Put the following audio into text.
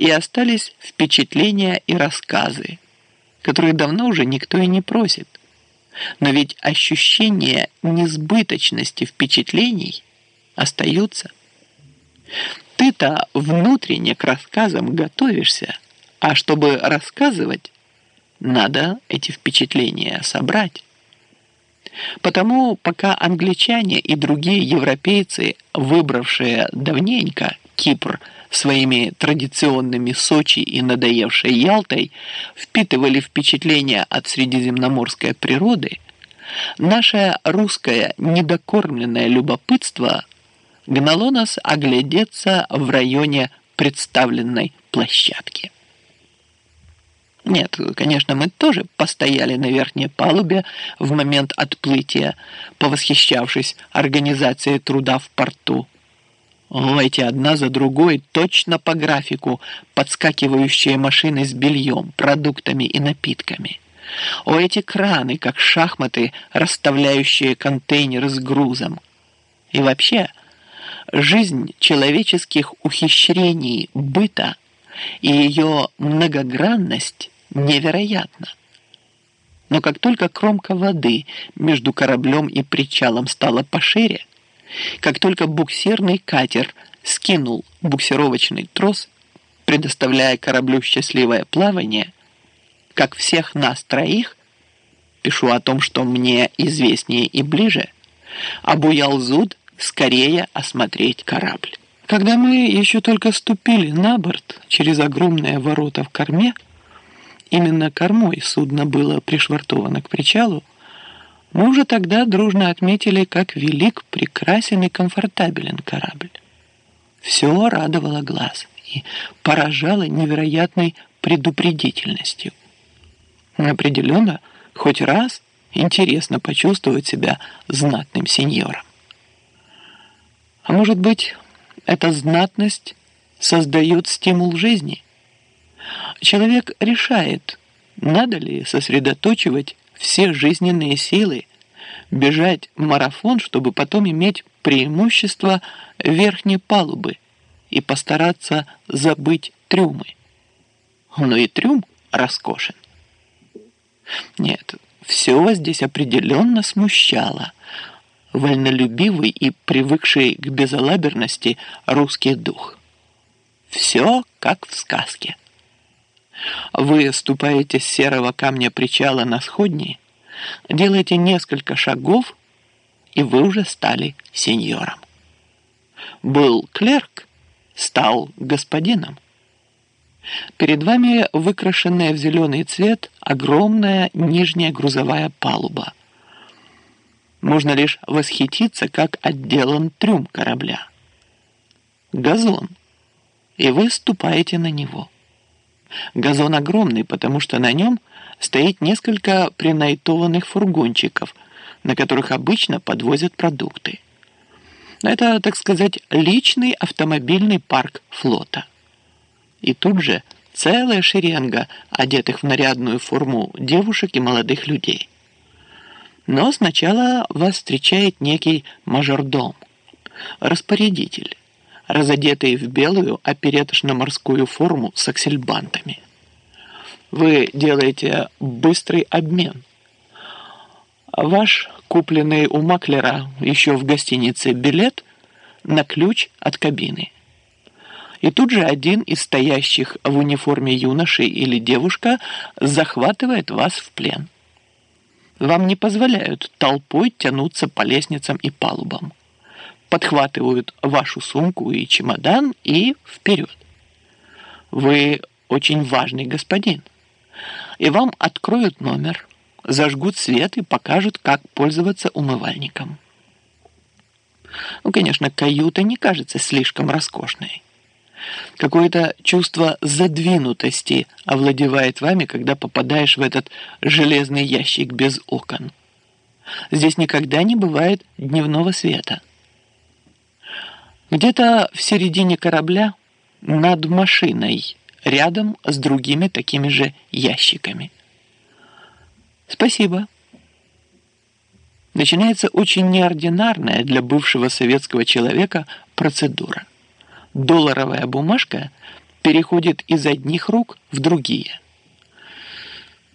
и остались впечатления и рассказы, которые давно уже никто и не просит. Но ведь ощущение несбыточности впечатлений остаются. Ты-то внутренне к рассказам готовишься, а чтобы рассказывать, надо эти впечатления собрать. Потому пока англичане и другие европейцы, выбравшие давненько Кипр своими традиционными Сочи и надоевшей Ялтой, впитывали впечатления от средиземноморской природы, наше русское недокормленное любопытство гнало нас оглядеться в районе представленной площадки. Нет, конечно, мы тоже постояли на верхней палубе в момент отплытия, повосхищавшись организацией труда в порту. О, эти одна за другой, точно по графику, подскакивающие машины с бельем, продуктами и напитками. О, эти краны, как шахматы, расставляющие контейнеры с грузом. И вообще, жизнь человеческих ухищрений быта и ее многогранность невероятна. Но как только кромка воды между кораблем и причалом стала пошире, как только буксирный катер скинул буксировочный трос, предоставляя кораблю счастливое плавание, как всех нас троих, пишу о том, что мне известнее и ближе, обуял зуд скорее осмотреть корабль. Когда мы еще только ступили на борт через огромные ворота в корме, именно кормой судно было пришвартовано к причалу, мы уже тогда дружно отметили, как велик, прекрасен и комфортабелен корабль. Все радовало глаз и поражало невероятной предупредительностью. Определенно, хоть раз интересно почувствовать себя знатным сеньором. А может быть, эта знатность создает стимул жизни? Человек решает, надо ли сосредоточивать все жизненные силы, бежать марафон, чтобы потом иметь преимущество верхней палубы и постараться забыть трюмы. Но и трюм роскошен. Нет, все здесь определенно смущало вольнолюбивый и привыкший к безалаберности русский дух. Все как в сказке. Вы ступаете с серого камня причала на сходни, делаете несколько шагов, и вы уже стали сеньором. Был клерк, стал господином. Перед вами выкрашенная в зеленый цвет огромная нижняя грузовая палуба. Можно лишь восхититься, как отделан трюм корабля. Газон. И вы ступаете на него. Газон огромный, потому что на нем стоит несколько принайтованных фургончиков, на которых обычно подвозят продукты. Это, так сказать, личный автомобильный парк флота. И тут же целая шеренга одетых в нарядную форму девушек и молодых людей. Но сначала вас встречает некий мажордом, распорядитель, разодетый в белую опереточно-морскую форму с аксельбантами. Вы делаете быстрый обмен. Ваш купленный у маклера еще в гостинице билет на ключ от кабины. И тут же один из стоящих в униформе юноши или девушка захватывает вас в плен. Вам не позволяют толпой тянуться по лестницам и палубам подхватывают вашу сумку и чемодан и вперед. Вы очень важный господин. И вам откроют номер, зажгут свет и покажут, как пользоваться умывальником. Ну, конечно, каюта не кажется слишком роскошной. Какое-то чувство задвинутости овладевает вами, когда попадаешь в этот железный ящик без окон. Здесь никогда не бывает дневного света. Где-то в середине корабля над машиной, рядом с другими такими же ящиками. Спасибо. Начинается очень неординарная для бывшего советского человека процедура. Долларовая бумажка переходит из одних рук в другие.